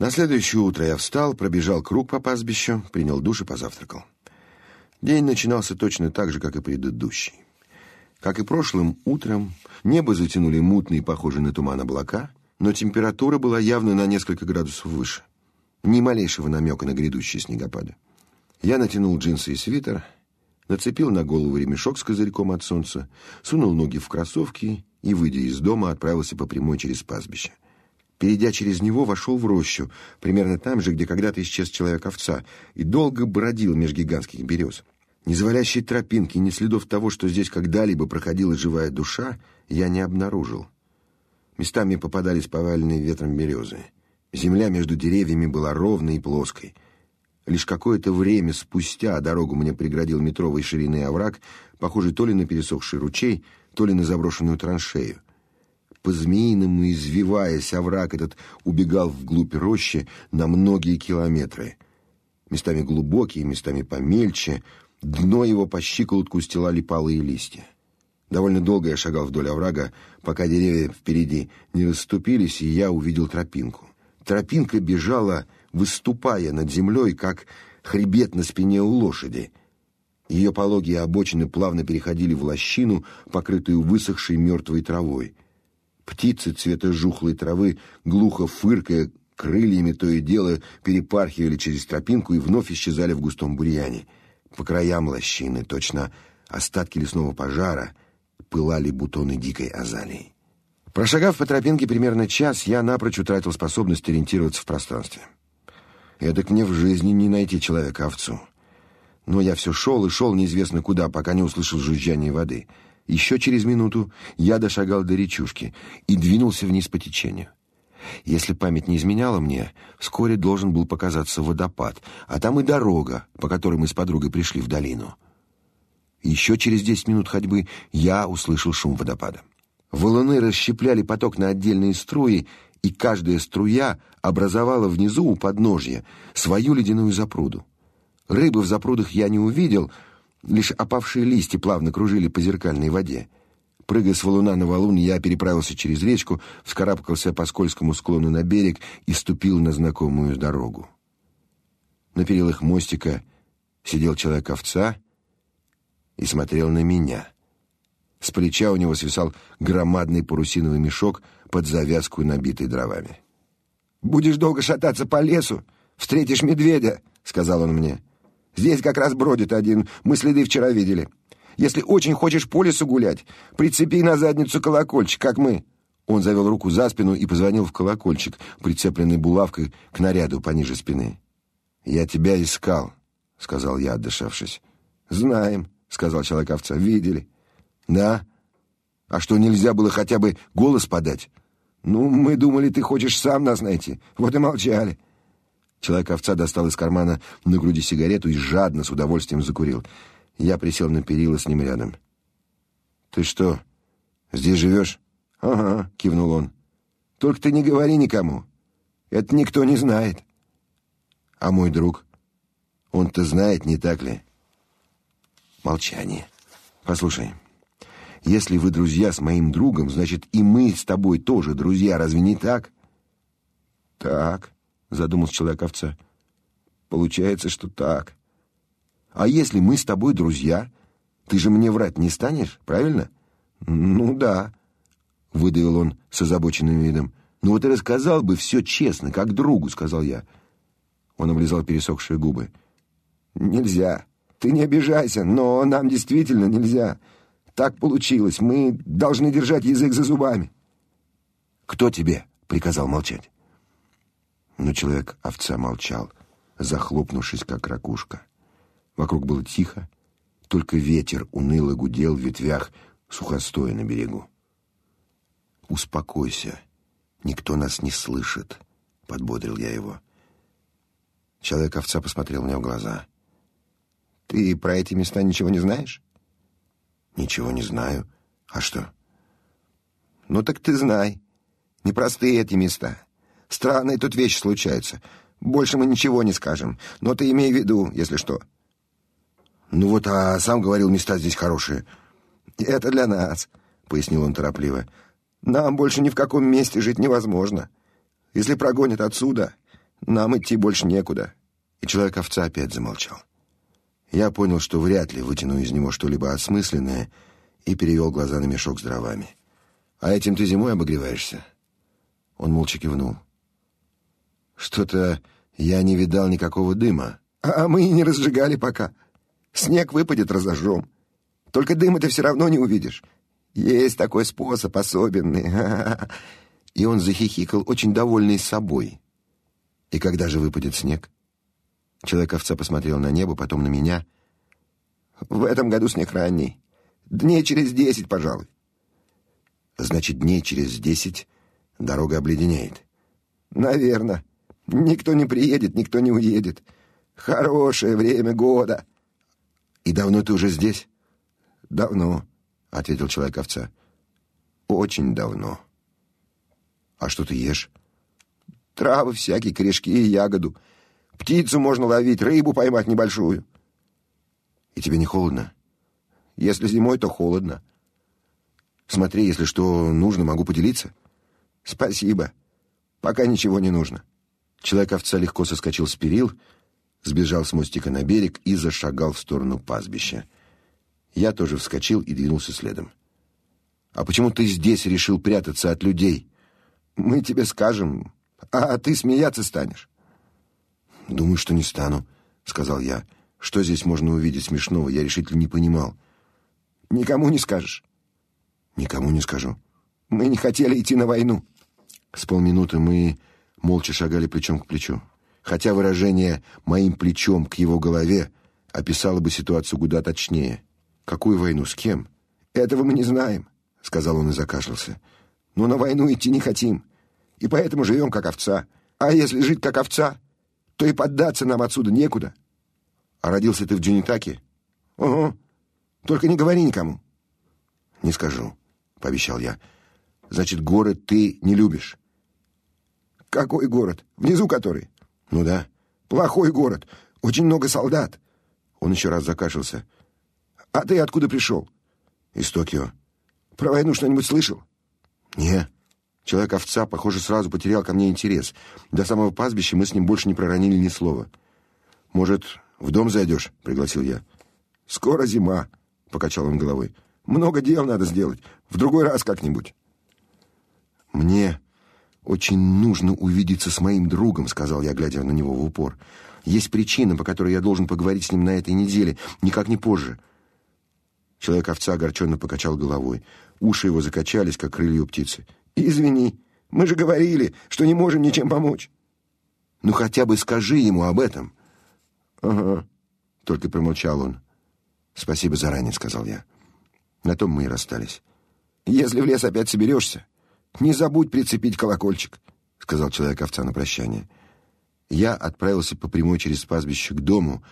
На следующее утро я встал, пробежал круг по пастбищу, принял душ и позавтракал. День начинался точно так же, как и предыдущий. Как и прошлым утром, небо затянули мутные, похожие на туман облака, но температура была явно на несколько градусов выше. Ни малейшего намека на грядущие снегопады. Я натянул джинсы и свитер, нацепил на голову ремешок с козырьком от солнца, сунул ноги в кроссовки и, выйдя из дома, отправился по прямой через пастбище. Перейдя через него, вошел в рощу, примерно там же, где когда-то исчез человек-овца, и долго бродил меж гигантских берез. Ни завалящей тропинки, ни следов того, что здесь когда-либо проходила живая душа, я не обнаружил. Местами попадались поваленные ветром березы. Земля между деревьями была ровной и плоской. Лишь какое-то время спустя дорогу мне преградил метровой ширины овраг, похожий то ли на пересохший ручей, то ли на заброшенную траншею. По-змеиному извиваясь, овраг этот убегал вглубь рощи на многие километры. Местами глубокие, местами помельче, дно его по щиколотку устилали палые листья. Довольно долго я шагал вдоль оврага, пока деревья впереди не расступились, и я увидел тропинку. Тропинка бежала, выступая над землей, как хребет на спине у лошади. Ее пологие обочины плавно переходили в лощину, покрытую высохшей мертвой травой. Птицы цвета жухлой травы, глухо фыркая крыльями, то и дело перепархивали через тропинку и вновь исчезали в густом бурьяне. По краям лощины, точно остатки лесного пожара, пылали бутоны дикой азалии. Прошагав по тропинке примерно час, я напрочь утратил способность ориентироваться в пространстве. Эдак мне в жизни не найти человека-овцу. Но я все шел и шел неизвестно куда, пока не услышал жужжание воды — еще через минуту я дошагал до речушки и двинулся вниз по течению. Если память не изменяла мне, вскоре должен был показаться водопад, а там и дорога, по которой мы с подругой пришли в долину. Еще через десять минут ходьбы я услышал шум водопада. Валуны расщепляли поток на отдельные струи, и каждая струя образовала внизу у подножья свою ледяную запруду. Рыбы в запрудах я не увидел — Лишь опавшие листья плавно кружили по зеркальной воде. Прыгая с валуна на валун, я переправился через речку, вскарабкался по скользкому склону на берег и ступил на знакомую дорогу. На перилах мостика сидел человек-овца и смотрел на меня. С плеча у него свисал громадный парусиновый мешок под завязку, набитый дровами. «Будешь долго шататься по лесу, встретишь медведя», — сказал он мне. Здесь как раз бродит один, мы следы вчера видели. Если очень хочешь по лесу гулять, прицепи на задницу колокольчик, как мы». Он завел руку за спину и позвонил в колокольчик, прицепленный булавкой к наряду пониже спины. «Я тебя искал», — сказал я, отдышавшись. «Знаем», — сказал человек-овца, — «видели». «Да? А что, нельзя было хотя бы голос подать?» «Ну, мы думали, ты хочешь сам нас найти, вот и молчали». Человек-овца достал из кармана на груди сигарету и жадно, с удовольствием закурил. Я присел на перила с ним рядом. «Ты что, здесь живешь?» «Ага», — кивнул он. «Только ты не говори никому. Это никто не знает». «А мой друг? Он-то знает, не так ли?» Молчание. «Послушай, если вы друзья с моим другом, значит, и мы с тобой тоже друзья, разве не так?» «Так», задумался человек-овца. Получается, что так. А если мы с тобой друзья, ты же мне врать не станешь, правильно? Ну да, выдавил он с озабоченным видом. Ну вот и рассказал бы все честно, как другу, сказал я. Он облизал пересохшие губы. Нельзя. Ты не обижайся, но нам действительно нельзя. Так получилось. Мы должны держать язык за зубами. Кто тебе приказал молчать? Но человек-овца молчал, захлопнувшись, как ракушка. Вокруг было тихо, только ветер уныло гудел в ветвях сухостоя на берегу. «Успокойся, никто нас не слышит», — подбодрил я его. Человек-овца посмотрел мне в глаза. «Ты про эти места ничего не знаешь?» «Ничего не знаю. А что?» «Ну так ты знай. Непростые эти места. Странные тут вещи случаются. Больше мы ничего не скажем. Но ты имей в виду, если что. Ну вот, а сам говорил, места здесь хорошие. Это для нас, пояснил он торопливо. Нам больше ни в каком месте жить невозможно. Если прогонят отсюда, Нам идти больше некуда. И человек-овца опять замолчал. Я понял, что вряд ли вытяну из него что-либо осмысленное, и перевел глаза на мешок с дровами. «А этим ты зимой обогреваешься?» Он молча кивнул. «Что-то я не видал никакого дыма». «А мы и не разжигали пока. Снег выпадет, разожжем. Только дыма ты все равно не увидишь. Есть такой способ особенный». И он захихикал, очень довольный собой. «И когда же выпадет снег?» Человек-овца посмотрел на небо, потом на меня. «В этом году снег ранний. Дней через десять, пожалуй». «Значит, дней через десять дорога обледенеет?» «Наверно. Никто не приедет, никто не уедет. Хорошее время года». «И давно ты уже здесь?» «Давно», — ответил человек-овца. «Очень давно». «А что ты ешь?» «Травы всякие, корешки и ягоду». Птицу можно ловить, рыбу поймать небольшую. И тебе не холодно? Если зимой, то холодно. Смотри, если что нужно, могу поделиться. Спасибо. Пока ничего не нужно. Человек-овца легко соскочил с перил, сбежал с мостика на берег и зашагал в сторону пастбища. Я тоже вскочил и двинулся следом. «А почему ты здесь решил прятаться от людей?» «Мы тебе скажем, а ты смеяться станешь». «Думаю, что не стану», — сказал я. «Что здесь можно увидеть смешного, я решительно не понимал». «Никому не скажешь?» «Никому не скажу». «Мы не хотели идти на войну». С полминуты мы молча шагали плечом к плечу. Хотя выражение «моим плечом к его голове» описало бы ситуацию куда точнее. «Какую войну? С кем?» «Этого мы не знаем», — сказал он и закашлялся. «Но на войну идти не хотим, и поэтому живем как овца. А если жить как овца, то и поддаться нам отсюда некуда. А родился ты в Джунитаке? Угу. Только не говори никому. Не скажу, пообещал я. Значит, город ты не любишь? Какой город? Внизу который? Ну да. Плохой город. Очень много солдат. Он еще раз закашлялся. А ты откуда пришел? Из Токио. Про войну что-нибудь слышал? Не. Человек-овца, похоже, сразу потерял ко мне интерес. До самого пастбища мы с ним больше не проронили ни слова. «Может, в дом зайдешь?» — пригласил я. «Скоро зима», — покачал он головой. «Много дел надо сделать. В другой раз как-нибудь». «Мне очень нужно увидеться с моим другом», — сказал я, глядя на него в упор. «Есть причина, по которой я должен поговорить с ним на этой неделе, никак не позже». Человек-овца огорченно покачал головой. Уши его закачались, как крылья птицы. Извини, мы же говорили, что не можем ничем помочь. Ну хотя бы скажи ему об этом. Ага, только промолчал он. Спасибо заранее, сказал я. На том мы и расстались. Если в лес опять соберешься, не забудь прицепить колокольчик, сказал человек-овца на прощание. Я отправился по прямой через пастбище к дому,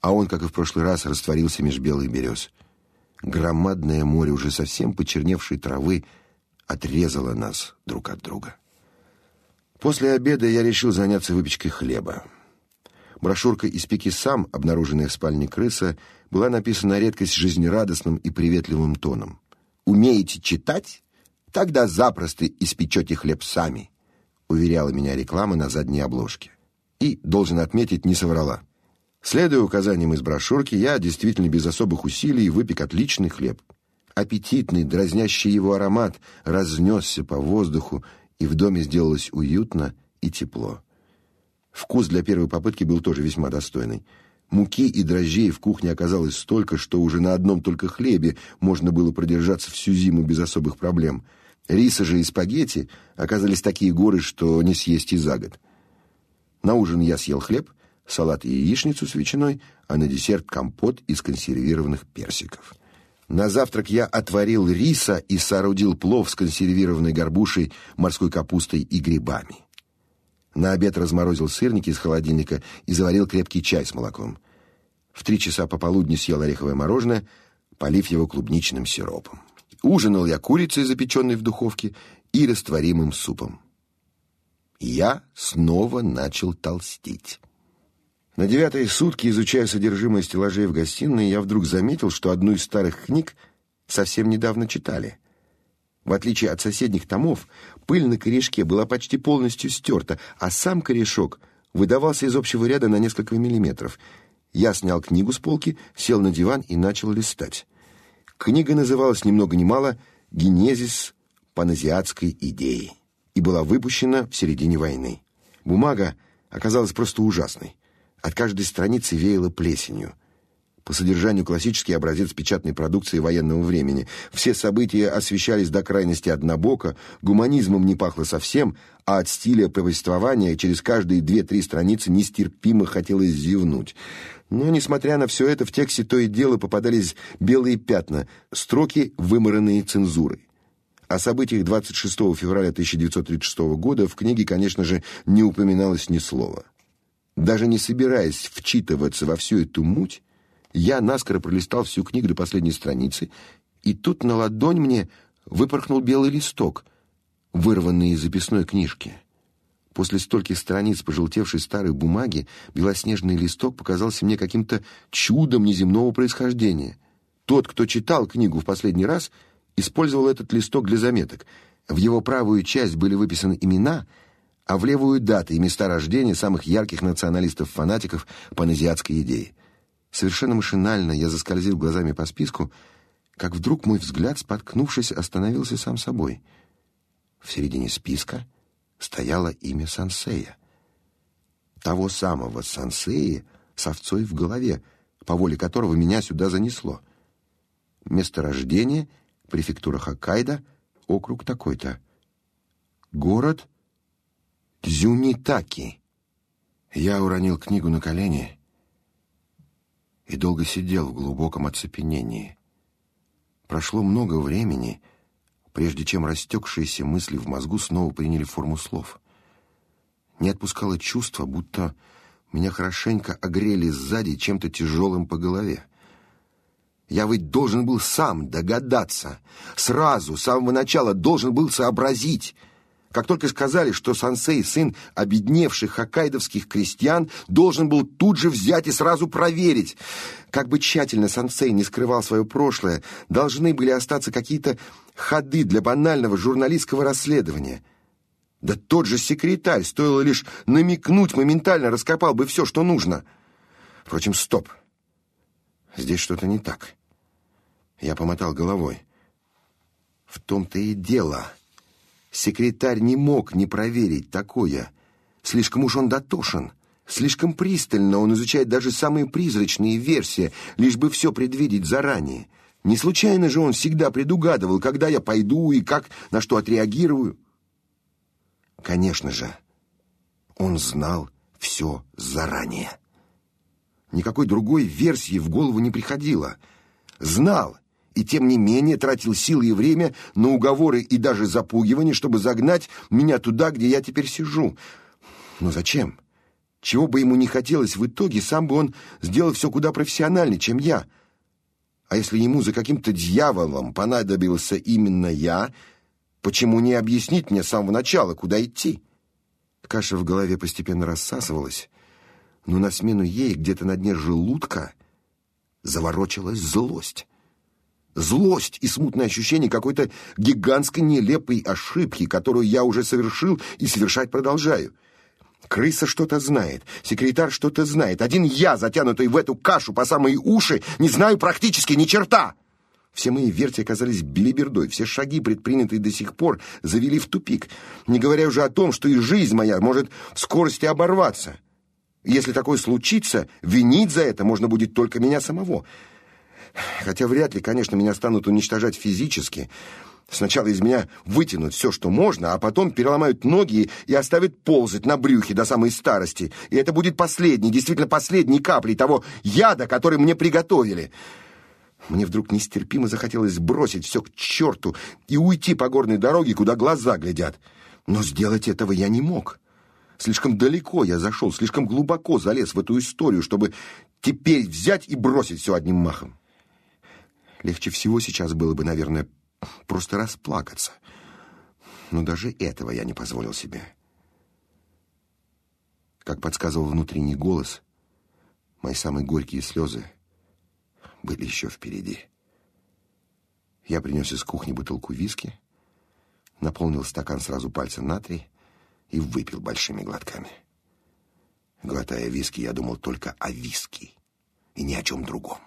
а он, как и в прошлый раз, растворился меж белых берез. Громадное море уже совсем почерневшей травы отрезала нас друг от друга. После обеда я решил заняться выпечкой хлеба. Брошюрка «Испеки сам», обнаруженная в спальне крыса, была написана на редкость жизнерадостным и приветливым тоном. «Умеете читать? Тогда запросто испечете хлеб сами», уверяла меня реклама на задней обложке. И, должен отметить, не соврала. Следуя указаниям из брошюрки, я действительно без особых усилий выпек отличный хлеб. Аппетитный, дразнящий его аромат разнесся по воздуху, и в доме сделалось уютно и тепло. Вкус для первой попытки был тоже весьма достойный. Муки и дрожжей в кухне оказалось столько, что уже на одном только хлебе можно было продержаться всю зиму без особых проблем. Риса же и спагетти оказались такие горы, что не съесть и за год. На ужин я съел хлеб, салат и яичницу с ветчиной, а на десерт компот из консервированных персиков. На завтрак я отварил риса и соорудил плов с консервированной горбушей, морской капустой и грибами. На обед разморозил сырники из холодильника и заварил крепкий чай с молоком. В три часа пополудни съел ореховое мороженое, полив его клубничным сиропом. Ужинал я курицей, запеченной в духовке, и растворимым супом. Я снова начал толстеть. На девятые сутки, изучая содержимое стеллажей в гостиной, я вдруг заметил, что одну из старых книг совсем недавно читали. В отличие от соседних томов, пыль на корешке была почти полностью стерта, а сам корешок выдавался из общего ряда на несколько миллиметров. Я снял книгу с полки, сел на диван и начал листать. Книга называлась ни много мало «Генезис паназиатской идеи» и была выпущена в середине войны. Бумага оказалась просто ужасной. От каждой страницы веяло плесенью. По содержанию классический образец печатной продукции военного времени. Все события освещались до крайности однобоко, гуманизмом не пахло совсем, а от стиля повествования через каждые две-три страницы нестерпимо хотелось зевнуть. Но, несмотря на все это, в тексте то и дело попадались белые пятна, строки, вымаранные цензурой. О событиях 26 февраля 1936 года в книге, конечно же, не упоминалось ни слова. Даже не собираясь вчитываться во всю эту муть, я наскоро пролистал всю книгу до последней страницы, и тут на ладонь мне выпорхнул белый листок, вырванный из записной книжки. После стольких страниц пожелтевшей старой бумаги белоснежный листок показался мне каким-то чудом неземного происхождения. Тот, кто читал книгу в последний раз, использовал этот листок для заметок. В его правую часть были выписаны имена, а в левую даты и места рождения самых ярких националистов-фанатиков паназиатской идеи. Совершенно машинально я заскользил глазами по списку, как вдруг мой взгляд, споткнувшись, остановился сам собой. В середине списка стояло имя Сансея. Того самого Сансея с овцой в голове, по воле которого меня сюда занесло. Место рождения — префектура Хоккайдо, округ такой-то. Город Дзюнитаки. Я уронил книгу на колени и долго сидел в глубоком оцепенении. Прошло много времени, прежде чем растекшиеся мысли в мозгу снова приняли форму слов. Не отпускало чувство, будто меня хорошенько огрели сзади чем-то тяжелым по голове. Я ведь должен был сам догадаться, сразу, с самого начала должен был сообразить — как только сказали, что Сансей, сын обедневших хоккайдовских крестьян, должен был тут же взять и сразу проверить. Как бы тщательно Сансей не скрывал свое прошлое, должны были остаться какие-то ходы для банального журналистского расследования. Да тот же секретарь, стоило лишь намекнуть, моментально раскопал бы все, что нужно. Впрочем, стоп. Здесь что-то не так. Я помотал головой. В том-то и дело... Секретарь не мог не проверить такое. Слишком уж он дотошен. Слишком пристально он изучает даже самые призрачные версии, лишь бы все предвидеть заранее. Не случайно же он всегда предугадывал, когда я пойду и как, на что отреагирую. Конечно же, он знал все заранее. Никакой другой версии в голову не приходило. Знал, и тем не менее тратил силы и время на уговоры и даже запугивание, чтобы загнать меня туда, где я теперь сижу. Но зачем? Чего бы ему не хотелось, в итоге сам бы он сделал все куда профессиональнее, чем я. А если ему за каким-то дьяволом понадобился именно я, почему не объяснить мне с самого начала, куда идти? Каша в голове постепенно рассасывалась, но на смену ей где-то на дне желудка заворочилась злость. Злость и смутное ощущение какой-то гигантской нелепой ошибки, которую я уже совершил и совершать продолжаю. Крыса что-то знает, секретарь что-то знает. Один я, затянутый в эту кашу по самые уши, не знаю практически ни черта. Все мои версии оказались белибердой, все шаги, предпринятые до сих пор, завели в тупик, не говоря уже о том, что и жизнь моя может в скорости оборваться. Если такое случится, винить за это можно будет только меня самого — Хотя вряд ли, конечно, меня станут уничтожать физически. Сначала из меня вытянут все, что можно, а потом переломают ноги и оставят ползать на брюхе до самой старости. И это будет последней, действительно последней каплей того яда, который мне приготовили. Мне вдруг нестерпимо захотелось бросить все к черту и уйти по горной дороге, куда глаза глядят. Но сделать этого я не мог. Слишком далеко я зашел, слишком глубоко залез в эту историю, чтобы теперь взять и бросить все одним махом. Легче всего сейчас было бы, наверное, просто расплакаться. Но даже этого я не позволил себе. Как подсказывал внутренний голос, мои самые горькие слезы были еще впереди. Я принес из кухни бутылку виски, наполнил стакан сразу пальцем натрий и выпил большими глотками. Глотая виски, я думал только о виски и ни о чем другом.